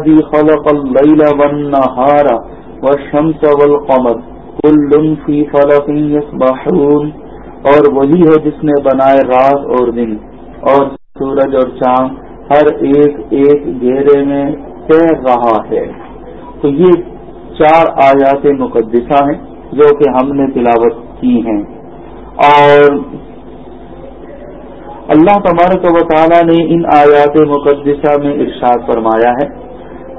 خلق الليل والنهار والشمس والقمر. كل في فلق يسبحون. اور وہی ہے جس نے بنائے رات اور دن اور سورج اور چاند. ہر ایک ایک گھیرے میں تیر رہا ہے. تو یہ چار آیات مقدسہ ہیں جو کہ ہم نے تلاوت کی ہیں. اور اللہ تبارک و تعالیٰ نے ان آیات مقدسہ میں ارشاد فرمایا ہے.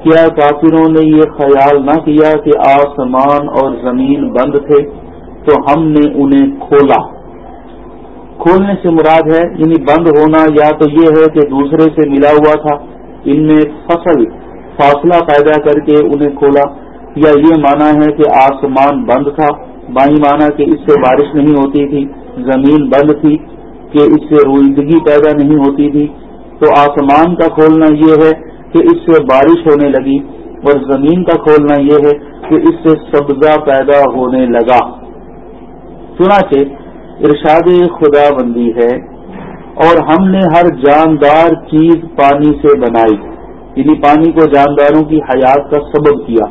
کیا کافروں نے یہ خیال نہ کیا کہ آسمان اور زمین بند تھے، تو ہم نے انہیں کھولا۔ کھولنے سے مراد ہے یعنی بند ہونا، یا تو یہ ہے کہ دوسرے سے ملا ہوا تھا۔ ان میں فصل، فاصلہ پیدا کر کے انہیں کھولا۔ یا یہ مانا ہے کہ آسمان بند تھا، بائیں مانا کہ اس سے بارش نہیں ہوتی تھی، زمین بند تھی کہ اس سے روئندگی پیدا نہیں ہوتی تھی۔ تو آسمان کا کھولنا یہ ہے کہ اس سے بارش ہونے لگی اور زمین کا کھولنا یہ ہے کہ اس سے سبزہ پیدا ہونے لگا۔ چنانچہ ارشاد خدا بندی ہے، اور ہم نے ہر جاندار چیز پانی سے بنائی یعنی پانی کو جانداروں کی حیات کا سبب کیا۔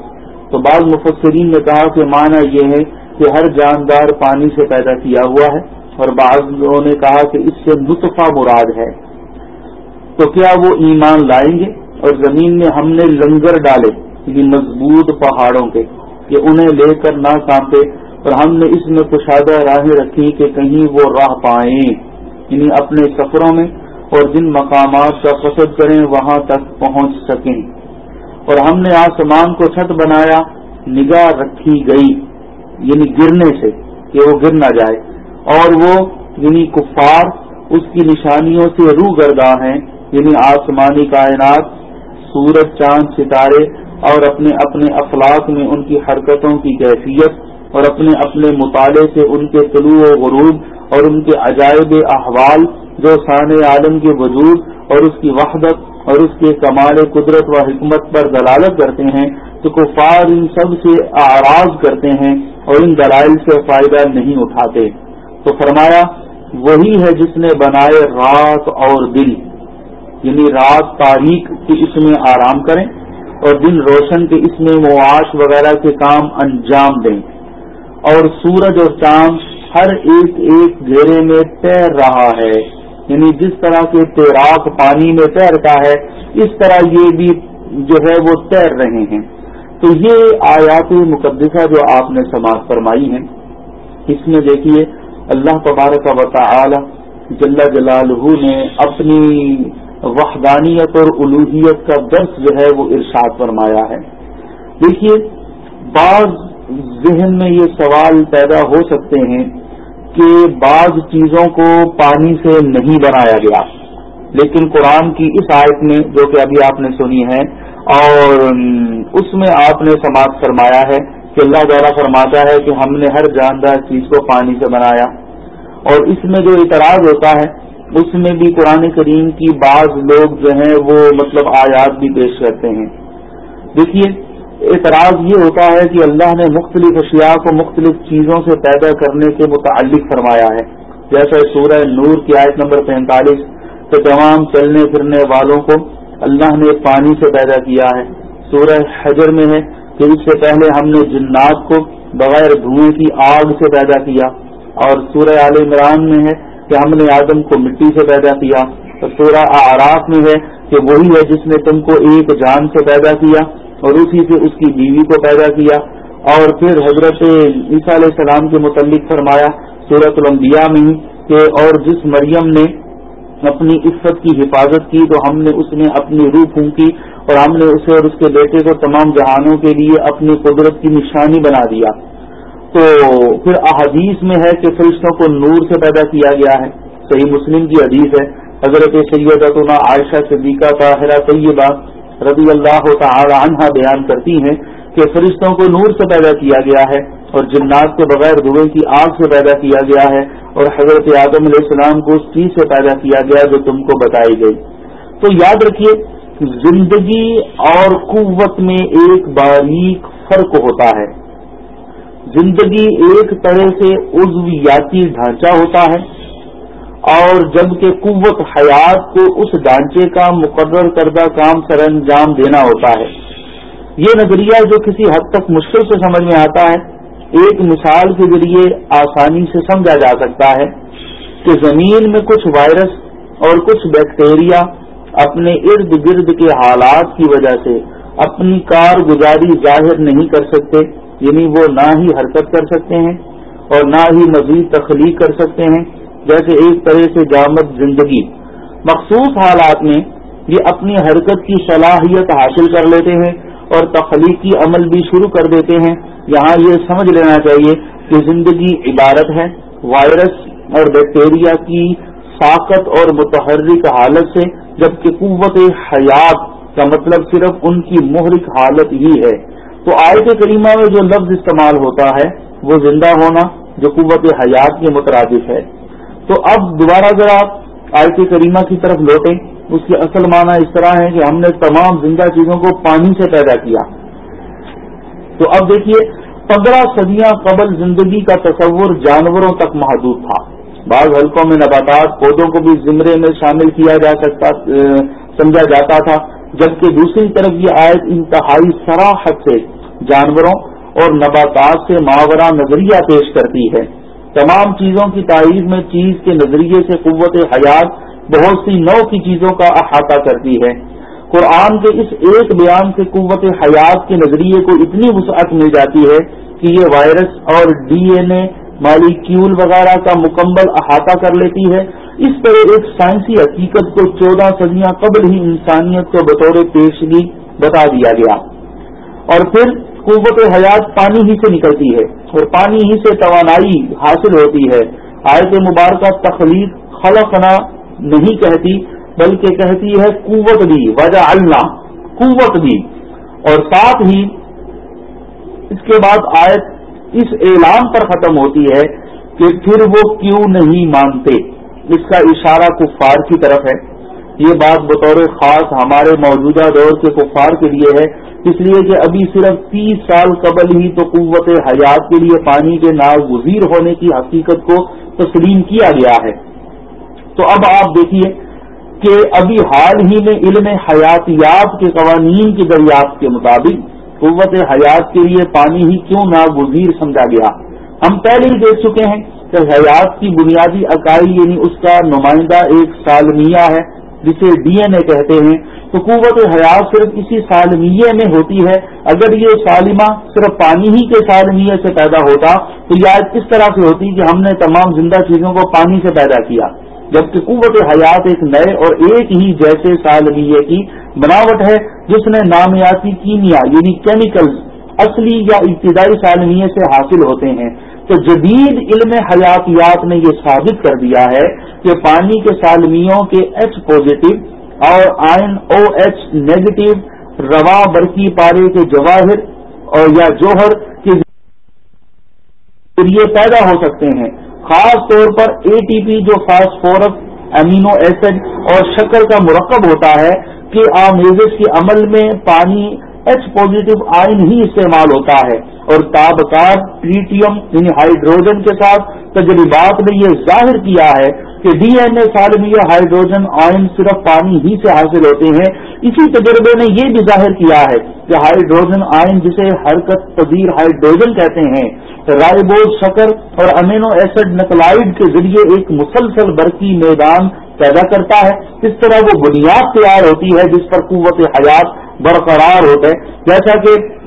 تو بعض مفسرین نے کہا کہ معنی یہ ہے کہ ہر جاندار پانی سے پیدا کیا ہوا ہے، اور بعض لوگوں نے کہا کہ اس سے نطفہ مراد ہے۔ تو کیا وہ ایمان لائیں گے؟ اور زمین میں ہم نے لنگر ڈالے یعنی مضبوط پہاڑوں کے، کہ انہیں لے کر نہ کانپے اور ہم نے اس میں کشادہ راہیں رکھی کہ کہیں وہ راہ پائیں یعنی اپنے سفروں میں، اور جن مقامات کا قصد کریں وہاں تک پہنچ سکیں۔ اور ہم نے آسمان کو چھت بنایا، نگاہ رکھی گئی یعنی گرنے سے، کہ وہ گر نہ جائے۔ اور وہ یعنی کفار، اس کی نشانیوں سے روح گردہ ہیں یعنی آسمانی کائنات سورج چاند، ستارے اور اپنے اپنے افلاق میں ان کی حرکتوں کی کیفیت اور اپنے اپنے مطالعے سے ان کے طلوع و غروب اور ان کے عجائب احوال جو سان عالم کے وجود اور اس کی وحدت اور اس کے کمال قدرت و حکمت پر دلالت کرتے ہیں تو کفار ان سب سے آراز کرتے ہیں اور ان دلائل سے فائدہ نہیں اٹھاتے۔ تو فرمایا، وہی ہے جس نے بنائے رات اور دل یعنی رات تاریخ کی اس میں آرام کریں اور دن روشن کے اس میں معاش وغیرہ کے کام انجام دیں۔ اور سورج اور چاند ہر ایک ایک گھیرے میں تیر رہا ہے یعنی جس طرح کے تیراک پانی میں تیرتا ہے، اس طرح یہ بھی جو ہے وہ تیر رہے ہیں۔ تو یہ آیات مقدسہ جو آپ نے سماعت فرمائی ہیں، اس میں دیکھیے اللہ تبارک و تعالی جل جلالہ نے اپنی وحدانیت اور الوحیت کا درس جو ہے وہ ارشاد فرمایا ہے۔ دیکھیے، بعض ذہن میں یہ سوال پیدا ہو سکتے ہیں کہ بعض چیزوں کو پانی سے نہیں بنایا گیا۔ لیکن قرآن کی اس آیت میں جو کہ ابھی آپ نے سنی ہے اور اس میں آپ نے سماعت فرمایا ہے کہ اللہ تعالیٰ فرماتا ہے کہ ہم نے ہر جاندار چیز کو پانی سے بنایا۔ اور اس میں جو اعتراض ہوتا ہے اس میں بھی قرآن کریم کی بعض لوگ جو ہیں وہ مطلب آیات بھی پیش کرتے ہیں۔ دیکھیے، اعتراض یہ ہوتا ہے کہ اللہ نے مختلف اشیاء کو مختلف چیزوں سے پیدا کرنے کے متعلق فرمایا ہے۔ جیسے سورہ نور کی آیت نمبر پینتالیس کہ تمام چلنے پھرنے والوں کو اللہ نے پانی سے پیدا کیا ہے۔ سورہ حجر میں ہے کہ اس سے پہلے ہم نے جنات کو بغیر دھوئیں کی آگ سے پیدا کیا۔ اور سورہ عال عمران میں ہے کہ ہم نے آدم کو مٹی سے پیدا کیا اور سورہ آراف میں ہے کہ وہی ہے جس نے تم کو ایک جان سے پیدا کیا اور اسی سے اس کی بیوی کو پیدا کیا۔ اور پھر حضرت عیسیٰ علیہ السلام کے متعلق فرمایا سورت الانبیاء میں کہ اور جس مریم نے اپنی عفت کی حفاظت کی، تو ہم نے اس میں اپنی روح پھونکی اور ہم نے اسے اور اس کے بیٹے کو تمام جہانوں کے لیے اپنی قدرت کی نشانی بنا دیا۔ تو پھر احادیث میں ہے کہ فرشتوں کو نور سے پیدا کیا گیا ہے۔ صحیح مسلم کی حدیث ہے۔ حضرت سیدتنا عائشہ صدیقہ طاہرہ طیبہ رضی اللہ تعالی عنہ بیان کرتی ہیں کہ فرشتوں کو نور سے پیدا کیا گیا ہے اور جنات کو بغیر دھوئے کی آگ سے پیدا کیا گیا ہے اور حضرت آدم علیہ السلام کو اس چیز سے پیدا کیا گیا جو تم کو بتائی گئی۔ تو یاد رکھیے زندگی اور قوت میں ایک باریک فرق ہوتا ہے۔ زندگی ایک طرح سے عزویاتی ڈھانچہ ہوتا ہے اور جبکہ قوت حیات کو اس ڈھانچے کا مقرر کردہ کام سر انجام دینا ہوتا ہے۔ یہ نظریہ جو کسی حد تک مشکل سے سمجھ میں آتا ہے، ایک مثال کے ذریعے آسانی سے سمجھا جا سکتا ہے کہ زمین میں کچھ وائرس اور کچھ بیکٹیریا اپنے ارد گرد کے حالات کی وجہ سے اپنی کارگزاری ظاہر نہیں کر سکتے۔ یعنی وہ نہ ہی حرکت کر سکتے ہیں اور نہ ہی مزید تخلیق کر سکتے ہیں، جیسے ایک طرح سے جامد زندگی۔ مخصوص حالات میں یہ اپنی حرکت کی صلاحیت حاصل کر لیتے ہیں اور تخلیقی عمل بھی شروع کر دیتے ہیں۔ یہاں یہ سمجھ لینا چاہیے کہ زندگی عبارت ہے۔ وائرس اور بیکٹیریا کی ساقت اور متحرک حالت سے، جبکہ قوت حیات کا مطلب صرف ان کی محرک حالت ہی ہے۔ تو آیت کریمہ میں جو لفظ استعمال ہوتا ہے، وہ زندہ ہونا جو قوت حیات کے مترادف ہے۔ تو اب دوبارہ ذرا آیت کریمہ کی طرف لوٹیں، اس کی اصل معنی اس طرح ہے کہ ہم نے تمام زندہ چیزوں کو پانی سے پیدا کیا۔ تو اب دیکھیے، پندرہ صدیاں قبل زندگی کا تصور جانوروں تک محدود تھا۔ بعض حلقوں میں نباتات، پودوں کو بھی زمرے میں شامل کیا جا سکتا سمجھا جاتا تھا۔ جبکہ دوسری طرف یہ آیت انتہائی سراحت سے جانوروں اور نباتات سے ماورہ نظریہ پیش کرتی ہے۔ تمام چیزوں کی تعریف میں چیز کے نظریے سے قوت حیات بہت سی نو کی چیزوں کا احاطہ کرتی ہے۔ قرآن کے اس ایک بیان سے قوت حیات کے نظریے کو اتنی وسعت مل جاتی ہے کہ یہ وائرس اور ڈی این اے مالیکیول وغیرہ کا مکمل احاطہ کر لیتی ہے۔ اس طرح ایک سائنسی حقیقت کو چودہ صدیاں قبل ہی انسانیت کو بطور پیشگی بتا دیا گیا۔ اور پھر قوت حیات پانی ہی سے نکلتی ہے اور پانی ہی سے توانائی حاصل ہوتی ہے۔ آیت مبارکہ تخلیق خلقنا نہیں کہتی، بلکہ کہتی ہے قوت بھی وجہ اللہ قوت بھی۔ اور ساتھ ہی اس کے بعد آیت اس اعلان پر ختم ہوتی ہے کہ پھر وہ کیوں نہیں مانتے۔ اس کا اشارہ کفار کی طرف ہے۔ یہ بات بطور خاص ہمارے موجودہ دور کے کفار کے لیے ہے۔ اس لیے کہ ابھی صرف تیس سال قبل ہی تو قوت حیات کے لیے پانی کے ناگزیر ہونے کی حقیقت کو تسلیم کیا گیا ہے۔ تو اب آپ دیکھیے کہ ابھی حال ہی میں علم حیاتیات کے قوانین کی دریافت کے مطابق قوت حیات کے لیے پانی ہی کیوں ناگزیر سمجھا گیا۔ ہم پہلے ہی دیکھ چکے ہیں کہ حیات کی بنیادی اکائی یعنی اس کا نمائندہ ایک سالمیہ ہے۔ جسے ڈی این اے کہتے ہیں، تو قوت حیات صرف اسی سالمیے میں ہوتی ہے۔ اگر یہ سالمہ صرف پانی ہی کے سالمیے سے پیدا ہوتا، تو یہ اس طرح سے ہوتی کہ ہم نے تمام زندہ چیزوں کو پانی سے پیدا کیا۔ جبکہ قوت حیات ایک نئے اور ایک ہی جیسے سالمیے کی بناوٹ ہے، جس نے نامیاتی کیمیا یعنی کیمیکل اصلی یا ابتدائی سالمیے سے حاصل ہوتے ہیں۔ تو جدید علم حیاتیات نے یہ ثابت کر دیا ہے کہ پانی کے سالمیوں کے ایچ پازیٹو اور آئن او ایچ نیگیٹو روا برقی پارے کے جواہر اور یا جوہر کے ذریعے پیدا ہو سکتے ہیں۔ خاص طور پر اے ٹی پی جو فاسفورس، امینو ایسڈ اور شکر کا مرکب ہوتا ہے کہ آمیزش کے عمل میں پانی ایچ پازیٹو آئن ہی استعمال ہوتا ہے اور تابکار ٹریٹیم یعنی ہائیڈروجن کے ساتھ تجربات نے یہ ظاہر کیا ہے کہ ڈی این اے سالمیہ ہائیڈروجن آئن صرف پانی ہی سے حاصل ہوتے ہیں، اسی تجربے نے یہ بھی ظاہر کیا ہے کہ ہائیڈروجن آئن جسے حرکت پذیر ہائیڈروجن کہتے ہیں، رائبوز شکر اور امینو ایسڈ نکلائڈ کے ذریعے ایک مسلسل برقی میدان پیدا کرتا ہے۔ اس طرح وہ بنیاد تیار ہوتی ہے جس پر قوت حیات برقرار ہوتے جیسا کہ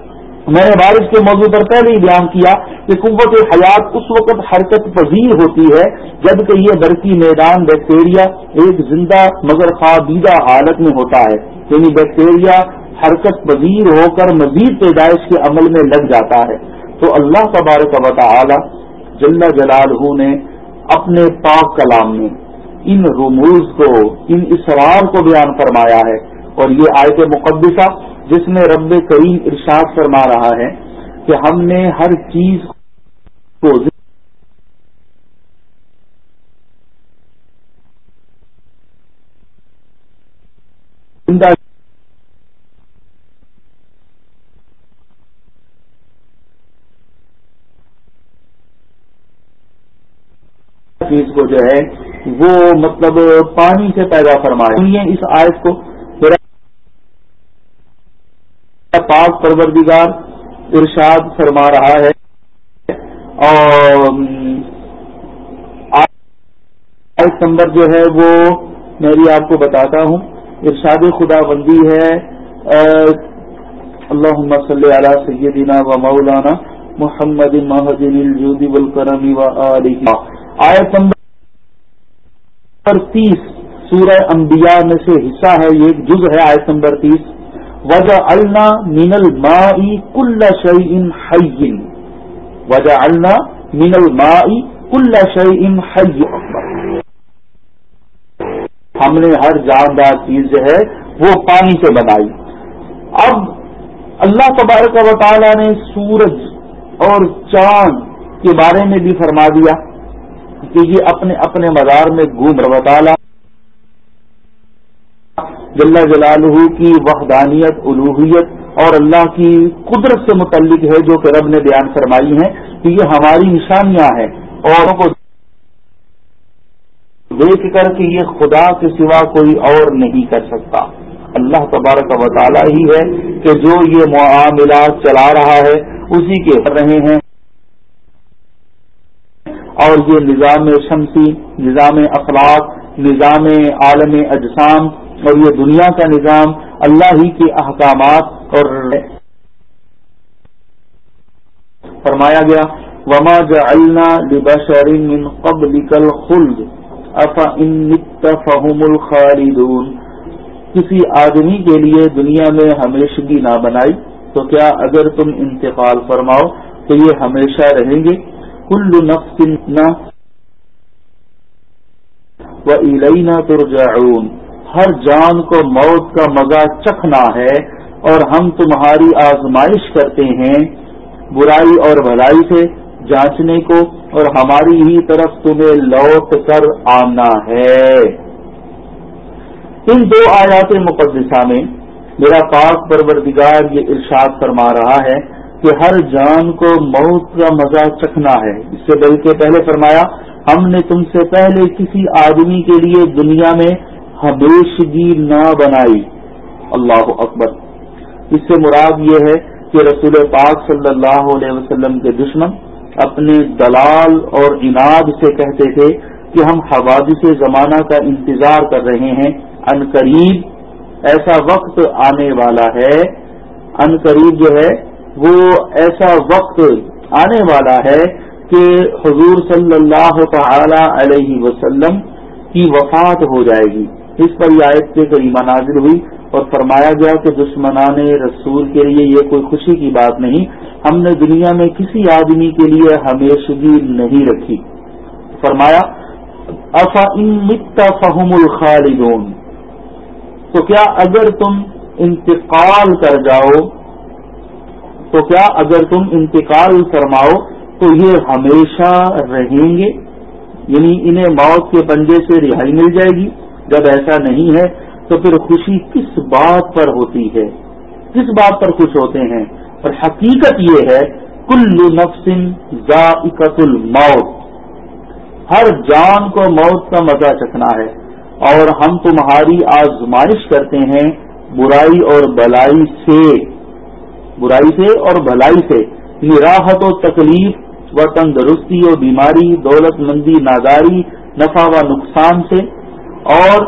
میں نے بارش کے موضوع پر پہلے ہی بیان کیا کہ قوت حیات اس وقت حرکت پذیر ہوتی ہے جبکہ یہ برقی میدان بیکٹیریا ایک زندہ مگر خوابیدہ حالت میں ہوتا ہے۔ یعنی بیکٹیریا حرکت پذیر ہو کر مزید پیدائش کے عمل میں لگ جاتا ہے۔ تو اللہ تبارک و تعالی جل جلال نے اپنے پاک کلام میں ان رموز کو، ان اسرار کو بیان فرمایا ہے۔ اور یہ آیت مقدسہ جس میں رب کریم ارشاد فرما رہا ہے کہ ہم نے ہر چیز کو زندہ چیز کو جو ہے وہ مطلب پانی سے پیدا فرمائے۔ اس آیت کو۔ پاک پروردگار ارشاد فرما رہا ہے۔ اور آیت نمبر جو ہے وہ میں بھی آپ کو بتاتا ہوں۔ ارشاد خدا بندی ہے۔ اللہ صلی علی سیدنا و مولانا محمد مہدین الجود والکرم و آیت نمبر نمبر تیس سورہ انبیاء میں سے حصہ ہے، یہ ایک جز ہے آیت نمبر تیس۔ وجہ النا مین المائی کل شعین حین وجہ النا مین المائی کل شعین حی ہم نے ہر جاندار چیز جو ہے، وہ پانی سے بنائی۔ اب اللہ تبارک و تعالیٰ نے سورج اور چاند کے بارے میں بھی فرما دیا۔ کہ یہ اپنے اپنے مزار میں گھوم تعالیٰ جل جلالہ کی وحدانیت الوحیت اور اللہ کی قدرت سے متعلق ہے جو کہ رب نے بیان فرمائی ہیں کہ یہ ہماری نشانیاں ہیں۔ اور کو دیکھ کر کے یہ خدا کے سوا کوئی اور نہیں کر سکتا۔ اللہ تبارک و تعالیٰ ہی ہے کہ جو یہ معاملات چلا رہا ہے، اسی کے رہے ہیں۔ اور یہ نظام شمسی، نظام اخلاق، نظام عالم اجسام اور یہ دنیا کا نظام اللہ ہی کے احکامات اور فرمایا گیا، وما جعلنا لبشر من قبلك الخلد افا فہم الخالدون۔ کسی آدمی کے لیے دنیا میں ہمیشگی نہ بنائی تو کیا اگر تم انتقال فرماؤ تو یہ ہمیشہ رہیں گے؟ کل نفس نہ و ترجعون۔ ہر جان کو موت کا مزہ چکھنا ہے اور ہم تمہاری آزمائش کرتے ہیں۔ برائی اور بھلائی سے جانچنے کو اور ہماری ہی طرف تمہیں لوٹ کر آنا ہے۔ ان دو آیات مقدسہ میں میرا پاک پروردگار یہ ارشاد فرما رہا ہے کہ ہر جان کو موت کا مزہ چکھنا ہے۔ اس سے بلکہ پہلے فرمایا، ہم نے تم سے پہلے کسی آدمی کے لیے دنیا میں ہمیشگی نہ بنائی۔ اللہ اکبر۔ اس سے مراد یہ ہے کہ رسول پاک صلی اللہ علیہ وسلم کے دشمن اپنے دلال اور اناد سے کہتے تھے کہ ہم حوادث زمانہ کا انتظار کر رہے ہیں۔ ان قریب، ایسا وقت آنے والا ہے۔ ان قریب جو ہے وہ ایسا وقت آنے والا ہے کہ حضور صلی اللہ تعالی علیہ وسلم کی وفات ہو جائے گی۔ اس پر یہ آیت سے کریمہ نازل ہوئی اور فرمایا گیا کہ دشمنان رسول کے لیے یہ کوئی خوشی کی بات نہیں۔ ہم نے دنیا میں کسی آدمی کے لیے ہمیشگی نہیں رکھی۔ فرمایا، افا متا فہم الخالدون۔ تو کیا اگر تم انتقال کر جاؤ تو کیا اگر تم انتقال فرماؤ تو یہ ہمیشہ رہیں گے؟ یعنی انہیں موت کے پنجے سے رہائی مل جائے گی۔ جب ایسا نہیں ہے تو پھر خوشی کس بات پر ہوتی ہے؟ کس بات پر خوش ہوتے ہیں؟ اور حقیقت یہ ہے، کل نفس ذائقت الموت۔ ہر جان کو موت کا مزہ چکھنا ہے۔ اور ہم تمہاری آزمائش کرتے ہیں، برائی اور بلائی سے۔ برائی سے اور بھلائی سے راحت و تکلیف و تندرستی و بیماری دولت مندی ناداری، نفع و نقصان سے اور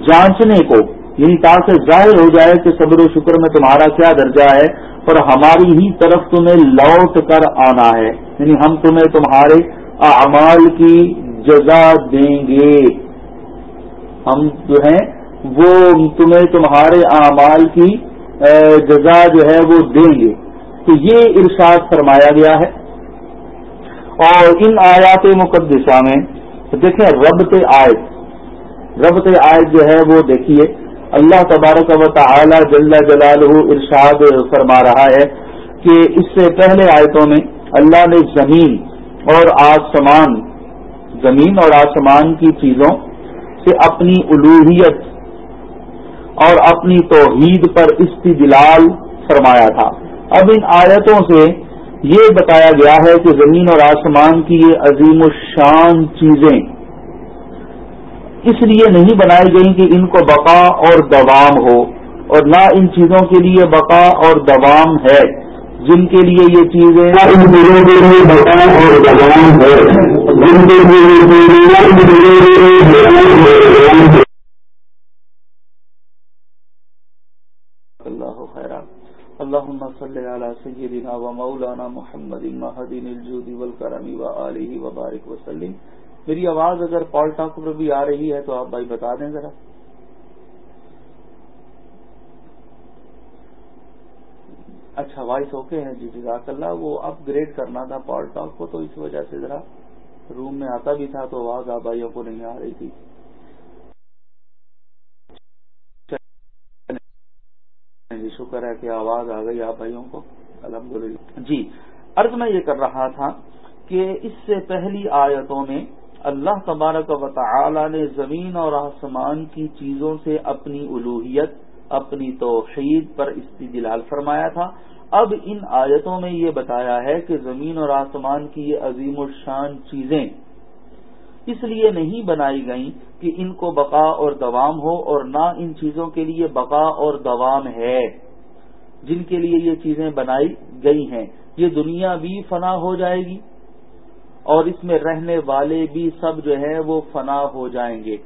جانچنے کو یعنی تاکہ ظاہر ہو جائے کہ صبر و شکر میں تمہارا کیا درجہ ہے اور ہماری ہی طرف تمہیں لوٹ کر آنا ہے۔ یعنی ہم تمہیں تمہارے اعمال کی جزا دیں گے۔ ہم جو ہیں، وہ تمہیں تمہارے اعمال کی جزا جو ہے وہ دیں گے تو یہ ارشاد فرمایا گیا ہے۔ اور ان آیات مقدسہ میں دیکھیں ربط آیت۔ ربط آیت جو ہے وہ دیکھیے۔ اللہ تبارک و تعالی جل جلالہ ارشاد فرما رہا ہے کہ اس سے پہلے آیتوں میں اللہ نے زمین اور آسمان، زمین اور آسمان کی چیزوں سے اپنی الوحیت اور اپنی توحید پر استدلال فرمایا تھا۔ اب ان آیتوں سے یہ بتایا گیا ہے کہ زمین اور آسمان کی یہ عظیم الشان چیزیں اس لیے نہیں بنائی گئی کہ ان کو بقا اور دوام ہو، اور نہ ان چیزوں کے لیے بقا اور دوام ہے، جن کے لیے یہ چیزیں اللہ خیر اللہ صلی علی سیدنا و مولانا محمد المحدین الجود والکرم و آلہ وبارک وسلم. میری آواز اگر پال ٹاک پر بھی آ رہی ہے تو آپ بھائی بتا دیں ذرا. اچھا وائس اوکے ہے جی جزاک اللہ، وہ اپ گریڈ کرنا تھا پال ٹاک کو تو اس وجہ سے ذرا روم میں آتا بھی تھا تو آواز آپ بھائیوں کو نہیں آ رہی تھی۔ جی شکر ہے کہ آواز آ گئی آپ بھائیوں کو۔ الحمد جی عرض میں یہ کر رہا تھا کہ اس سے پہلی آیتوں میں اللہ تبارک و تعالی نے زمین اور آسمان کی چیزوں سے اپنی الوحیت اپنی توحید پر استدلال فرمایا تھا۔ اب ان آیتوں میں یہ بتایا ہے کہ زمین اور آسمان کی یہ عظیم الشان چیزیں اس لیے نہیں بنائی گئیں کہ ان کو بقا اور دوام ہو اور نہ ان چیزوں کے لیے بقا اور دوام ہے۔ جن کے لیے یہ چیزیں بنائی گئی ہیں، یہ دنیا بھی فنا ہو جائے گی اور اس میں رہنے والے بھی سب جو ہے وہ فنا ہو جائیں گے۔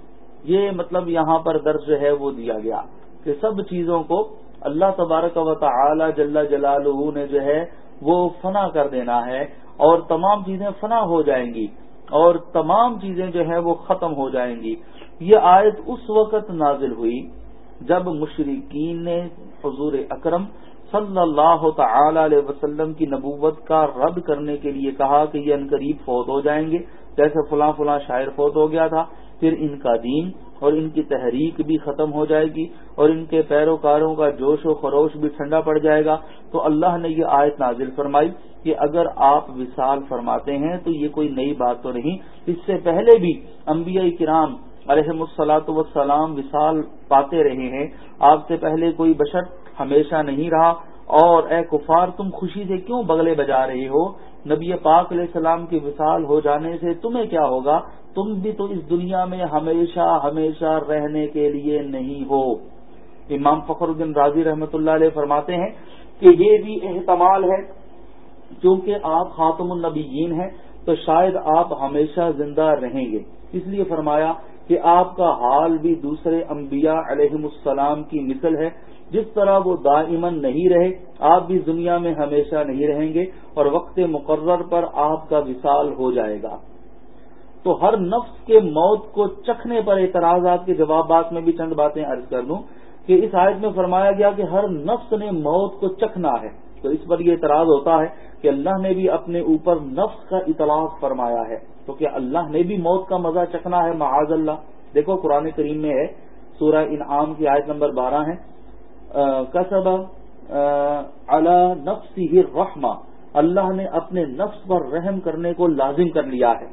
یہ مطلب یہاں پر درج جو ہے وہ دیا گیا کہ سب چیزوں کو اللہ تبارک و تعالی جل جلال نے جو ہے وہ فنا کر دینا ہے اور تمام چیزیں فنا ہو جائیں گی۔ اور تمام چیزیں جو ہیں وہ ختم ہو جائیں گی۔ یہ آیت اس وقت نازل ہوئی جب مشرقین نے حضور اکرم صلی اللہ تعالی علیہ وسلم کی نبوت کا رد کرنے کے لیے کہا کہ یہ انقریب فوت ہو جائیں گے، جیسے فلاں فلاں شاعر فوت ہو گیا تھا، پھر ان کا دین اور ان کی تحریک بھی ختم ہو جائے گی اور ان کے پیروکاروں کا جوش و خروش بھی ٹھنڈا پڑ جائے گا۔ تو اللہ نے یہ آیت نازل فرمائی کہ اگر آپ وصال فرماتے ہیں تو یہ کوئی نئی بات تو نہیں۔ اس سے پہلے بھی انبیاء کرام علیہ السلاۃ وسلام وصال پاتے رہے ہیں۔ آپ سے پہلے کوئی بشر ہمیشہ نہیں رہا۔ اور اے کفار، تم خوشی سے کیوں بگلے بجا رہے ہو؟ نبی پاک علیہ السلام کی وصال ہو جانے سے تمہیں کیا ہوگا؟ تم بھی تو اس دنیا میں ہمیشہ ہمیشہ رہنے کے لیے نہیں ہو۔ امام فخر الدین راضی رحمت اللہ علیہ فرماتے ہیں کہ یہ بھی احتمال ہے کیونکہ آپ خاتم النبیین ہیں، تو شاید آپ ہمیشہ زندہ رہیں گے۔ اس لیے فرمایا کہ آپ کا حال بھی دوسرے انبیاء علیہ السلام کی مثل ہے۔ جس طرح وہ دائمن نہیں رہے، آپ بھی دنیا میں ہمیشہ نہیں رہیں گے اور وقت مقرر پر آپ کا وصال ہو جائے گا۔ تو ہر نفس کے موت کو چکھنے پر اعتراضات کے جوابات میں بھی چند باتیں عرض کر دوں کہ اس آیت میں فرمایا گیا کہ ہر نفس نے موت کو چکھنا ہے۔ تو اس پر یہ اعتراض ہوتا ہے کہ اللہ نے بھی اپنے اوپر نفس کا اطلاق فرمایا ہے۔ تو کیا اللہ نے بھی موت کا مزہ چکھنا ہے؟ معاذ اللہ۔ دیکھو، قرآن کریم میں ہے، سورہ انعام کی آیت نمبر بارہ ہے۔ کسب اللہ نفس ہی رحما اللہ نے اپنے نفس پر رحم کرنے کو لازم کر لیا ہے۔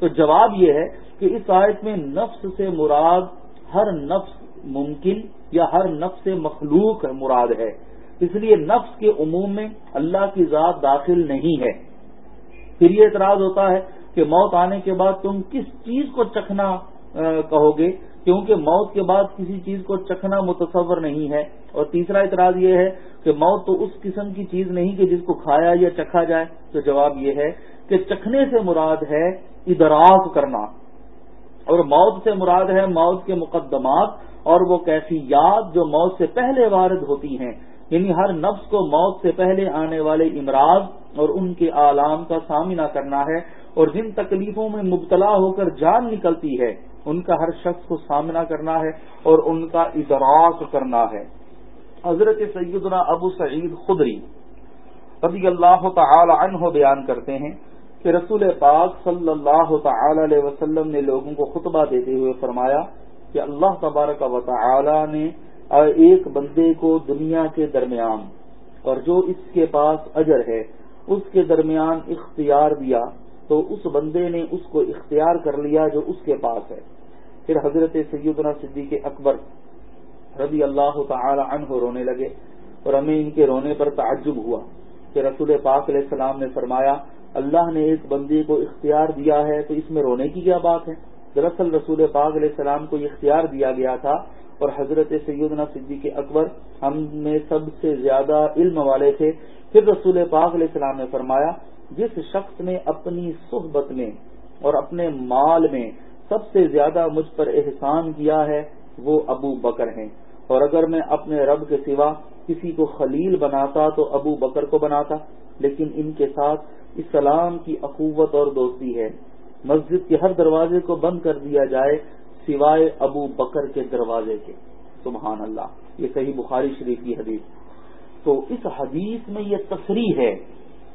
تو جواب یہ ہے کہ اس آیت میں نفس سے مراد ہر نفس ممکن یا ہر نفس مخلوق مراد ہے۔ اس لیے نفس کے عموم میں اللہ کی ذات داخل نہیں ہے۔ پھر یہ اعتراض ہوتا ہے کہ موت آنے کے بعد تم کس چیز کو چکھنا کہو گے کیونکہ موت کے بعد کسی چیز کو چکھنا متصور نہیں ہے۔ اور تیسرا اعتراض یہ ہے کہ موت تو اس قسم کی چیز نہیں کہ جس کو کھایا یا چکھا جائے۔ تو جواب یہ ہے کہ چکھنے سے مراد ہے ادراک کرنا۔ اور موت سے مراد ہے موت کے مقدمات، اور وہ کیفیات جو موت سے پہلے وارد ہوتی ہیں۔ یعنی ہر نفس کو موت سے پہلے آنے والے امراض اور ان کے آلام کا سامنا کرنا ہے، اور جن تکلیفوں میں مبتلا ہو کر جان نکلتی ہے، ان کا ہر شخص کو سامنا کرنا ہے اور ان کا ادراک کرنا ہے۔ حضرت سیدنا ابو سعید خدری رضی اللہ تعالی عنہ بیان کرتے ہیں کہ رسول پاک صلی اللہ تعالی علیہ وسلم نے لوگوں کو خطبہ دیتے ہوئے فرمایا کہ اللہ تبارک و تعالی نے ایک بندے کو دنیا کے درمیان اور جو اس کے پاس اجر ہے، اس کے درمیان اختیار دیا تو اس بندے نے اس کو اختیار کر لیا جو اس کے پاس ہے۔ پھر حضرت سیدنا صدیق اکبر رضی اللہ تعالی عنہ رونے لگے اور ہمیں ان کے رونے پر تعجب ہوا کہ رسول پاک علیہ السلام نے فرمایا اللہ نے ایک بندے کو اختیار دیا ہے تو اس میں رونے کی کیا بات ہے؟ دراصل رسول پاک علیہ السلام کو یہ اختیار دیا گیا تھا اور حضرت سیدنا صدیق اکبر ہم میں سب سے زیادہ علم والے تھے۔ پھر رسول پاک علیہ السلام نے فرمایا، جس شخص نے اپنی صحبت میں اور اپنے مال میں سب سے زیادہ مجھ پر احسان کیا ہے، وہ ابو بکر ہیں۔ اور اگر میں اپنے رب کے سوا کسی کو خلیل بناتا تو ابو بکر کو بناتا۔ لیکن ان کے ساتھ اسلام کی اخوت اور دوستی ہے۔ مسجد کے ہر دروازے کو بند کر دیا جائے سوائے ابو بکر کے دروازے کے۔ سبحان اللہ، یہ صحیح بخاری شریف کی حدیث۔ تو اس حدیث میں یہ تصریح ہے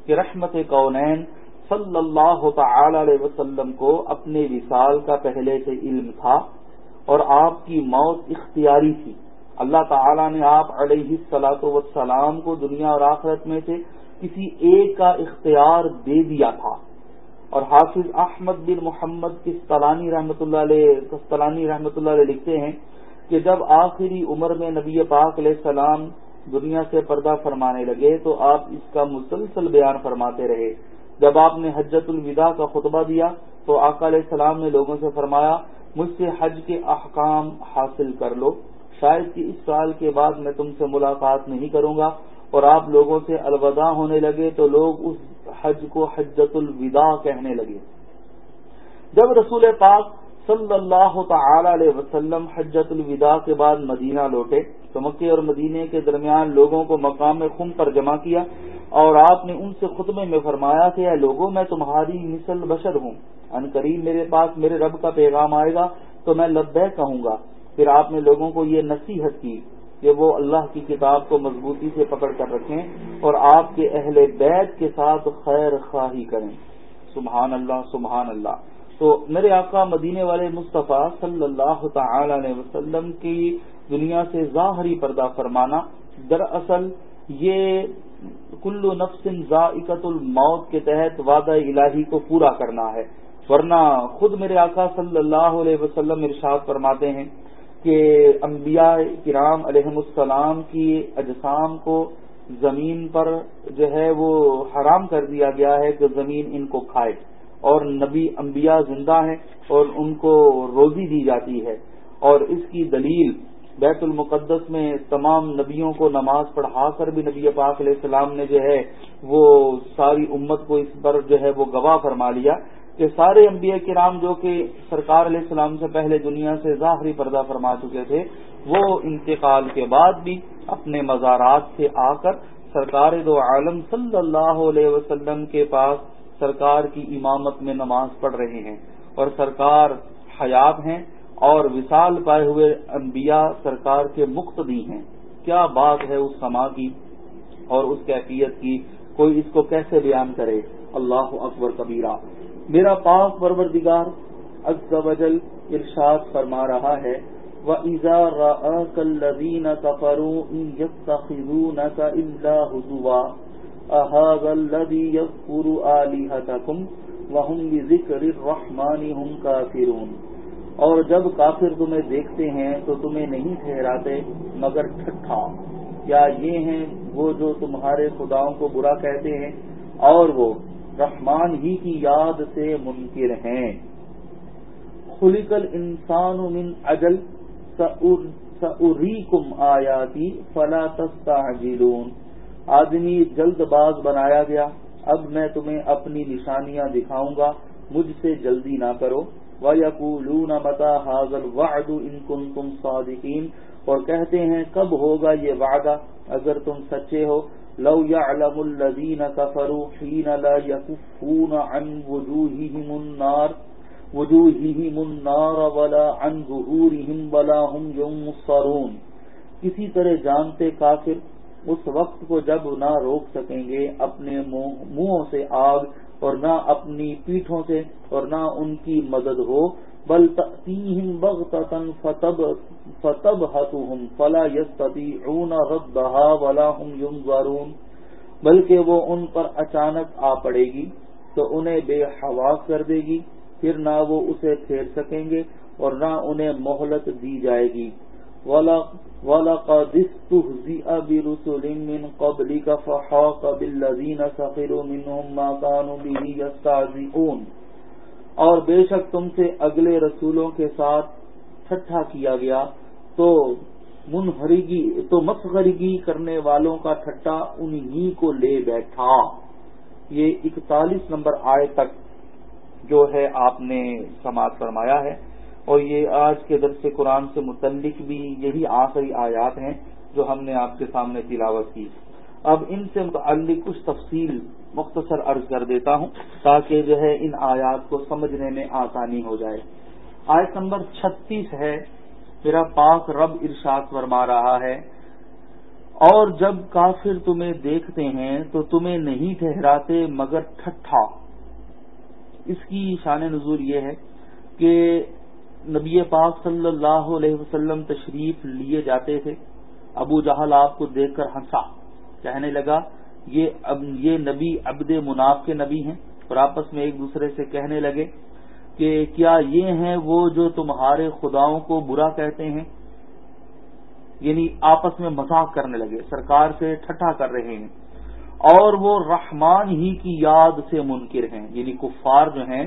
کہ رحمت کونین صلی اللہ تعالی علیہ وسلم کو اپنے وصال کا پہلے سے علم تھا اور آپ کی موت اختیاری تھی۔ اللہ تعالی نے آپ علیہ سلاۃ وسلام کو دنیا اور آخرت میں سے کسی ایک کا اختیار دے دیا تھا۔ اور حافظ احمد بن محمد کستلانی رحمۃ اللہ علیہ کستلانی رحمۃ اللہ علیہ لکھتے ہیں کہ جب آخری عمر میں نبی پاک علیہ السلام دنیا سے پردہ فرمانے لگے تو آپ اس کا مسلسل بیان فرماتے رہے۔ جب آپ نے حجت الوداع کا خطبہ دیا تو آقا علیہ السلام نے لوگوں سے فرمایا، مجھ سے حج کے احکام حاصل کر لو۔ شاید کہ اس سال کے بعد میں تم سے ملاقات نہیں کروں گا اور آپ لوگوں سے الوداع ہونے لگے تو لوگ اس حج کو حجت الوداع کہنے لگے۔ جب رسول پاک صلی اللہ تعالی علیہ وسلم حجت الوداع کے بعد مدینہ لوٹے تو مکے اور مدینے کے درمیان لوگوں کو مقام خم پر جمع کیا اور آپ نے ان سے خطبے میں فرمایا کہ اے لوگوں میں تمہاری مثل بشر ہوں۔ ان قریب میرے پاس میرے رب کا پیغام آئے گا تو میں لبے کہوں گا۔ پھر آپ نے لوگوں کو یہ نصیحت کی۔ کہ وہ اللہ کی کتاب کو مضبوطی سے پکڑ کر رکھیں اور آپ کے اہل بیت کے ساتھ خیر خواہی کریں۔ سبحان اللہ سبحان اللہ۔ تو میرے آقا مدینے والے مصطفیٰ صلی اللہ تعالی علیہ وسلم کی دنیا سے ظاہری پردہ فرمانا، دراصل یہ کلو نفس ذائقت الموت کے تحت وعدہ الہی کو پورا کرنا ہے۔ ورنہ خود میرے آقا صلی اللہ علیہ وسلم ارشاد فرماتے ہیں کہ انبیاء کرام علیہ السلام کی اجسام کو زمین پر جو ہے وہ حرام کر دیا گیا ہے کہ زمین ان کو کھائے اور نبی انبیاء زندہ ہیں اور ان کو روزی دی جاتی ہے اور اس کی دلیل بیت المقدس میں تمام نبیوں کو نماز پڑھا کر بھی نبی پاک علیہ السلام نے جو ہے وہ ساری امت کو اس پر جو ہے وہ گواہ فرما لیا کہ سارے انبیاء کرام جو کہ سرکار علیہ السلام سے پہلے دنیا سے ظاہری پردہ فرما چکے تھے، وہ انتقال کے بعد بھی اپنے مزارات سے آ کر سرکار دو عالم صلی اللہ علیہ وسلم کے پاس سرکار کی امامت میں نماز پڑھ رہے ہیں اور سرکار حیات ہیں اور وصال پائے ہوئے انبیاء سرکار کے مقتدی ہیں۔ کیا بات ہے اس سما کی اور اس کیفیت کی؟ کوئی اس کو کیسے بیان کرے؟ اللہ اکبر کبیرہ۔ میرا پاک پروردگار عز و جل ارشاد فرما رہا ہے، وَإِذَا رَآكَ الَّذِينَ كَفَرُوا إِن يَتَّخِذُونَكَ إِلَّا هُزُوًا، أَهَذَا الَّذِي يَذْكُرُ آلِهَتَكُمْ وَهُمْ بِذِكْرِ الرَّحْمَنِ هُمْ كَافِرُونَ۔ اور جب کافر تمہیں دیکھتے ہیں تو تمہیں نہیں ٹھہراتے، مگر ٹھٹھا۔ کیا یہ ہیں وہ جو تمہارے خداؤں کو برا کہتے ہیں، اور وہ رحمان ہی کی یاد سے منکر ہیں۔ خلقل انسان من اجل سأریکم آیاتی فلا تستعجلون۔ آدمی جلد باز بنایا گیا، اب میں تمہیں اپنی نشانیاں دکھاؤں گا، مجھ سے جلدی نہ کرو۔ وَيَقُولُونَ مَتَى هَذَا الْوَعْدُ إِن كُنتُمْ صَادِقِينَ۔ اور کہتے ہیں، کب ہوگا یہ وعدہ؟ اگر تم سچے ہو لو يعلم الذين كفروا حين لا يكفون عن وجوههم النار وجوههم النار ولا عن ظهورهم ولا هم ينصرون. کسی طرح جانتے کافر اس وقت کو جب نہ روک سکیں گے اپنے منہوں سے آگ اور نہ اپنی پیٹھوں سے اور نہ ان کی مدد ہو بل تأتيهم بغتة فتب، فتبهتهم فلا يستطيعون ردها ولا هم ينظرون بلکہ وہ ان پر اچانک آ پڑے گی تو انہیں بے حواس کر دے گی، پھر نہ وہ اسے پھیر سکیں گے اور نہ انہیں مہلت دی جائے گی۔ وَلَقَدِ اسْتُهْزِئَ بِرُسُلٍ مِّن قَبْلِكَ فَحَاقَ بِالَّذِينَ سَخِرُوا مِنْهُمْ مَا كَانُوا بِهِ يَسْتَعْزِئُونَ۔ اور بے شک تم سے اگلے رسولوں کے ساتھ ٹھٹھا کیا گیا، تو منہرگی، تو مسغرگی کرنے والوں کا ٹھٹا انہی کو لے بیٹھا۔ یہ اکتالیس نمبر آئے تک جو ہے آپ نے سماعت فرمایا ہے۔ اور یہ آج کے درس قرآن سے متعلق بھی یہی آخری آیات ہیں جو ہم نے آپ کے سامنے تلاوت کی۔ اب ان سے متعلق کچھ تفصیل مختصر عرض کر دیتا ہوں تاکہ جو ہے ان آیات کو سمجھنے میں آسانی ہو جائے۔ آیت نمبر چھتیس ہے، میرا پاک رب ارشاد فرما رہا ہے، اور جب کافر تمہیں دیکھتے ہیں تو تمہیں نہیں ٹھہراتے مگر ٹھٹھا۔ اس کی شان نزول یہ ہے کہ نبی پاک صلی اللہ علیہ وسلم تشریف لیے جاتے تھے۔ ابو جہل آپ کو دیکھ کر ہنسا، کہنے لگا یہ یہ نبی عبد مناف کے نبی ہیں اور آپس میں ایک دوسرے سے کہنے لگے کہ کیا یہ ہیں وہ جو تمہارے خداؤں کو برا کہتے ہیں؟ یعنی آپس میں مذاق کرنے لگے، سرکار سے ٹھٹھا کر رہے ہیں اور وہ رحمان ہی کی یاد سے منکر ہیں یعنی کفار جو ہیں،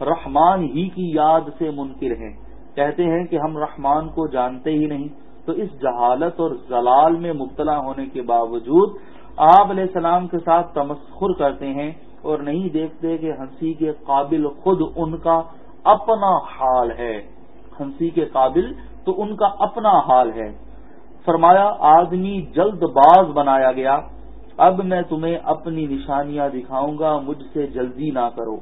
رحمان ہی کی یاد سے منکر ہیں۔ کہتے ہیں کہ ہم رحمان کو جانتے ہی نہیں، تو اس جہالت اور زلال میں مبتلا ہونے کے باوجود آپ علیہ السلام کے ساتھ تمسخر کرتے ہیں اور نہیں دیکھتے کہ ہنسی کے قابل خود ان کا اپنا حال ہے۔ ہنسی کے قابل تو ان کا اپنا حال ہے۔ فرمایا، آدمی جلد باز بنایا گیا۔ اب میں تمہیں اپنی نشانیاں دکھاؤں گا، مجھ سے جلدی نہ کرو۔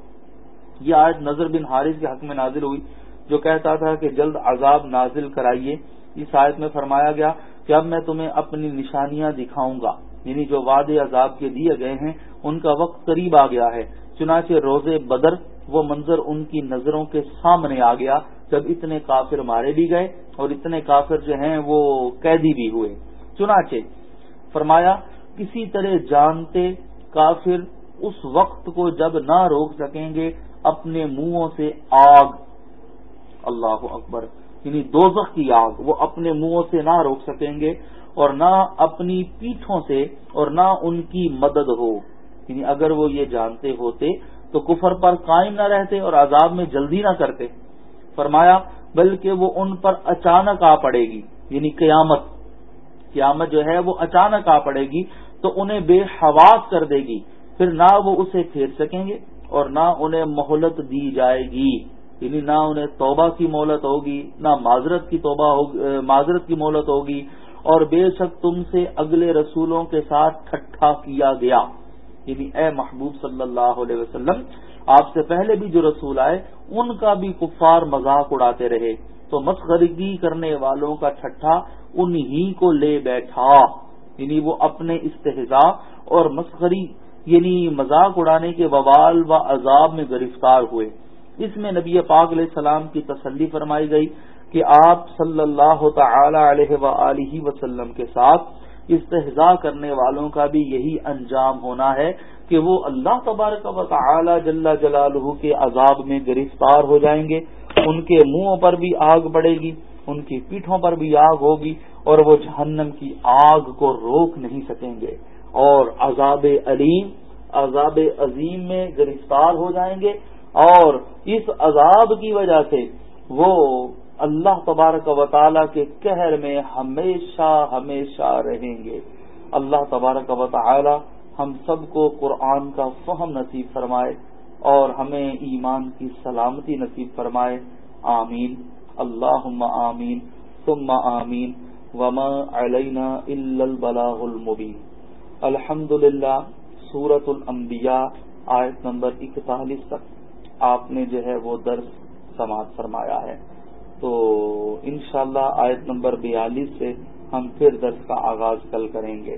یہ آج نظر بن حارث کے حق میں نازل ہوئی، جو کہتا تھا کہ جلد عذاب نازل کرائیے۔ اس آیت میں فرمایا گیا کہ اب میں تمہیں اپنی نشانیاں دکھاؤں گا۔ یعنی جو وعدے عذاب کے دیے گئے ہیں، ان کا وقت قریب آ گیا ہے۔ چنانچہ روز بدر وہ منظر ان کی نظروں کے سامنے آ گیا جب اتنے کافر مارے بھی گئے اور اتنے کافر جو ہیں وہ قیدی بھی ہوئے۔ چنانچہ فرمایا، کسی طرح جانتے کافر اس وقت کو جب نہ روک سکیں گے، اپنے منہوں سے آگ۔ اللہ اکبر۔ یعنی دوزخ کی آگ، وہ اپنے منہوں سے نہ روک سکیں گے۔ اور نہ اپنی پیٹھوں سے اور نہ ان کی مدد ہو۔ یعنی اگر وہ یہ جانتے ہوتے تو کفر پر قائم نہ رہتے اور عذاب میں جلدی نہ کرتے۔ فرمایا، بلکہ وہ ان پر اچانک آ پڑے گی۔ یعنی قیامت قیامت جو ہے وہ اچانک آ پڑے گی تو انہیں بے حواس کر دے گی۔ پھر نہ وہ اسے پھیر سکیں گے اور نہ انہیں مہلت دی جائے گی۔ یعنی نہ انہیں توبہ کی مہلت ہوگی، نہ معذرت کی توبہ معذرت کی مہلت ہوگی۔ اور بے شک تم سے اگلے رسولوں کے ساتھ ٹھٹھا کیا گیا۔ یعنی اے محبوب صلی اللہ علیہ وسلم، آپ سے پہلے بھی جو رسول آئے، ان کا بھی کفار مذاق اڑاتے رہے۔ تو مسغرگی کرنے والوں کا ٹھٹھا انہی کو لے بیٹھا۔ یعنی وہ اپنے استحضاء اور مسخری یعنی مذاق اڑانے کے بوال و عذاب میں گرفتار ہوئے۔ اس میں نبی پاک علیہ السلام کی تسلی فرمائی گئی۔ کہ آپ صلی اللہ تعالی علیہ وسلم کے ساتھ استحضاء کرنے والوں کا بھی یہی انجام ہونا ہے کہ وہ اللہ تبارک و تعالی جل جلالہ کے عذاب میں گرفتار ہو جائیں گے، ان کے منہوں پر بھی آگ پڑے گی، ان کی پیٹھوں پر بھی آگ ہوگی اور وہ جہنم کی آگ کو روک نہیں سکیں گے اور عذاب علیم، عذاب عظیم میں گرفتار ہو جائیں گے اور اس عذاب کی وجہ سے وہ اللہ تبارک و تعالی کے کہر میں ہمیشہ ہمیشہ رہیں گے۔ اللہ تبارک و تعالی ہم سب کو قرآن کا فہم نصیب فرمائے اور ہمیں ایمان کی سلامتی نصیب فرمائے۔ آمین۔ اللہ آمین۔ ثم آمین۔ وما علینا البلاغ المبین۔ الحمد للہ سورت الانبیاء، آیت نمبر اکتالیس تک آپ نے جو ہے وہ درس سماعت فرمایا ہے۔ تو انشاءاللہ آیت نمبر بیالیس سے ہم پھر درس کا آغاز کل کریں گے۔